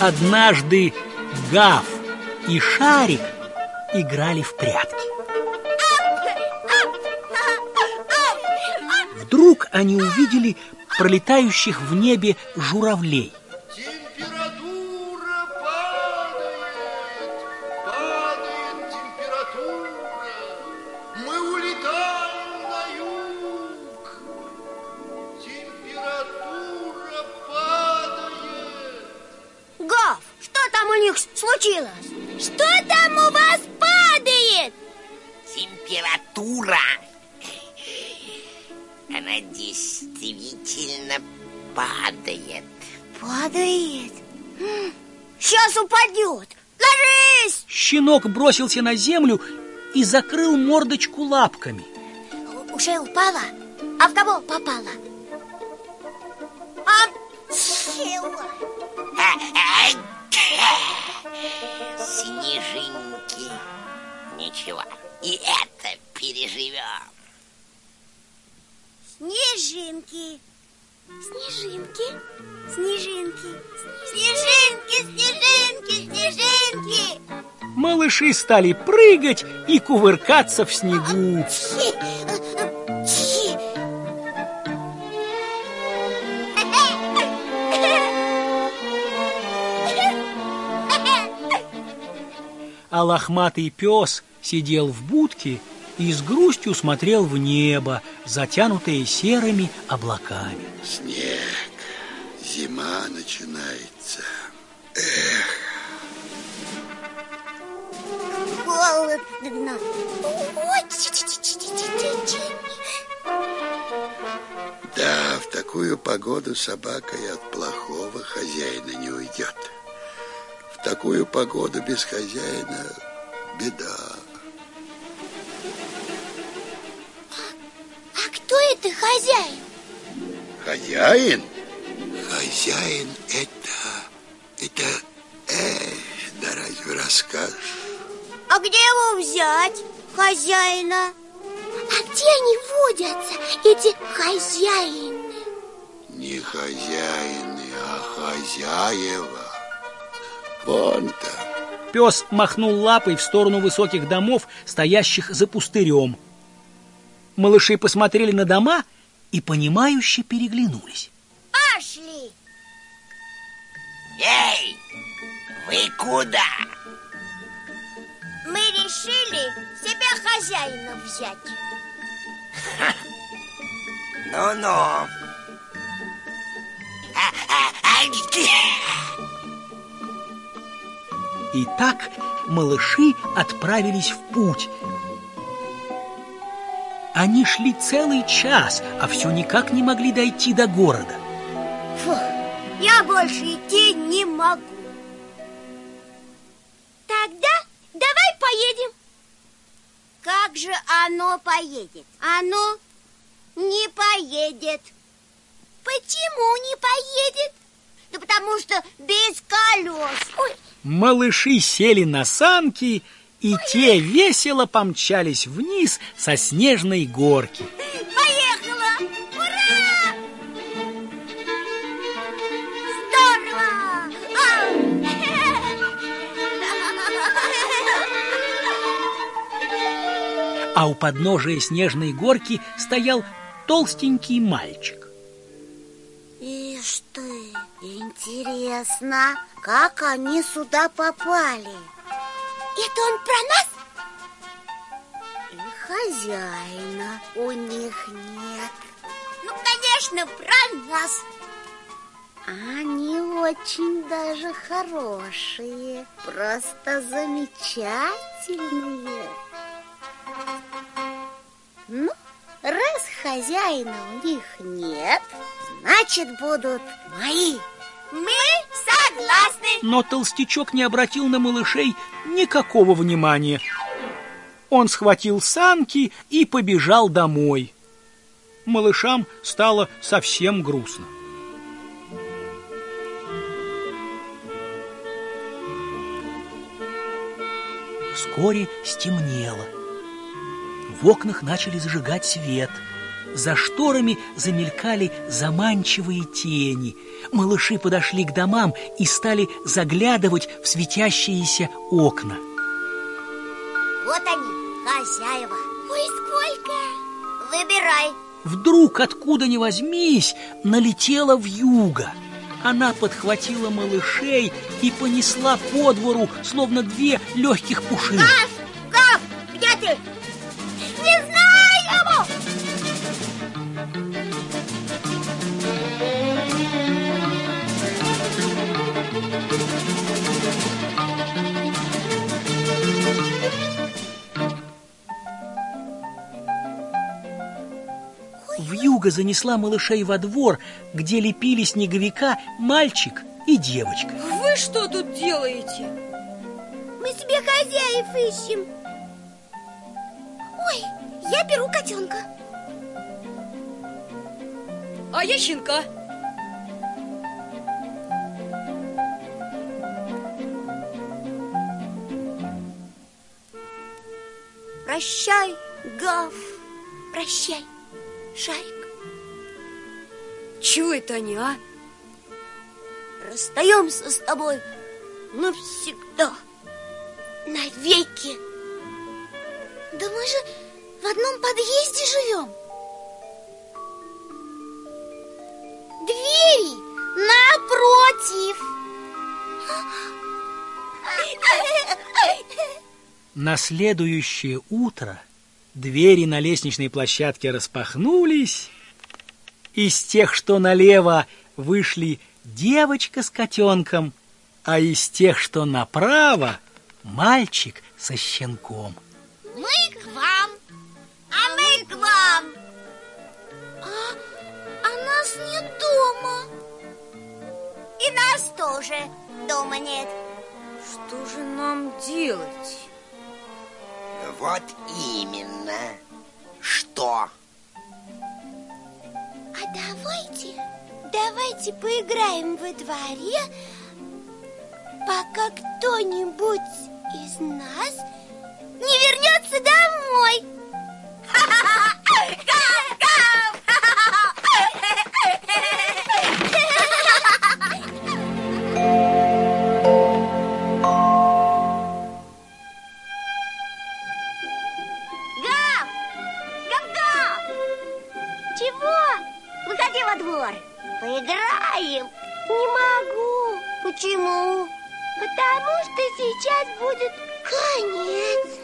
Однажды Гав и Шарик играли в прятки. Вдруг они увидели пролетающих в небе журавлей. У них случилось? Что там у вас падает? Температура. Она действительно падает. Падает. Сейчас упадет. Ложись! Щенок бросился на землю и закрыл мордочку лапками. Уже упала? А в кого попала? А чего? Ничего, и это переживем. Снежинки. Снежинки. Снежинки. Снежинки, снежинки, снежинки. Малыши стали прыгать и кувыркаться в снегу. А лохматый пес сидел в будке и с грустью смотрел в небо, затянутое серыми облаками. Снег, зима начинается. Холодно. Ой, Да, в такую погоду собака и от плохого хозяина не уйдет. В такую погоду без хозяина беда. Кто это хозяин? Хозяин? Хозяин это... Это... Эх, да разве расскажешь? А где его взять, хозяина? А где они водятся, эти хозяины? Не хозяины, а хозяева. Вон там. Пес махнул лапой в сторону высоких домов, стоящих за пустырем. Малыши посмотрели на дома и, понимающе переглянулись. Пошли! Эй, вы куда? Мы решили себя хозяина взять. Ну-ну. И так малыши отправились в путь. Они шли целый час, а все никак не могли дойти до города. Фу, я больше идти не могу. Тогда давай поедем. Как же оно поедет? Оно не поедет. Почему не поедет? Да потому что без колес. Ой, Малыши сели на санки, и те весело помчались вниз со снежной горки. поехала! Ура! Здорово! А у подножия снежной горки стоял толстенький мальчик. Ишь ты, интересно, как они сюда попали? Это он про нас? И хозяина у них нет. Ну, конечно, про нас. Они очень даже хорошие, просто замечательные. Ну, раз хозяина у них нет, значит, будут мои. Мы согласны. Но толстячок не обратил на малышей никакого внимания. Он схватил санки и побежал домой. Малышам стало совсем грустно. Вскоре стемнело. В окнах начали зажигать свет. За шторами замелькали заманчивые тени. Малыши подошли к домам и стали заглядывать в светящиеся окна. Вот они, хозяева. Ой, сколько! Выбирай. Вдруг, откуда ни возьмись, налетела в юго. Она подхватила малышей и понесла по двору, словно две легких пушинки. Гав! Гав! Где ты? Не знаю! Вьюга занесла малышей во двор, где лепили снеговика мальчик и девочка. Вы что тут делаете? Мы себе хозяев ищем. Ой, я беру котенка. А я щенка. Прощай, Гав. Прощай, Шарик. Чего это они, а? Расстаемся с тобой навсегда, навеки. Да мы же в одном подъезде живем. Двери напротив. На следующее утро двери на лестничной площадке распахнулись. Из тех, что налево, вышли девочка с котенком, а из тех, что направо, мальчик со щенком. Мы к вам, а мы к вам. А, а нас нет дома. И нас тоже дома нет. Что же нам делать? Вот именно. Что? А давайте, давайте поиграем во дворе, пока кто-нибудь из нас не вернется домой. Гав! Поиграем. Не могу. Почему? Потому что сейчас будет конец.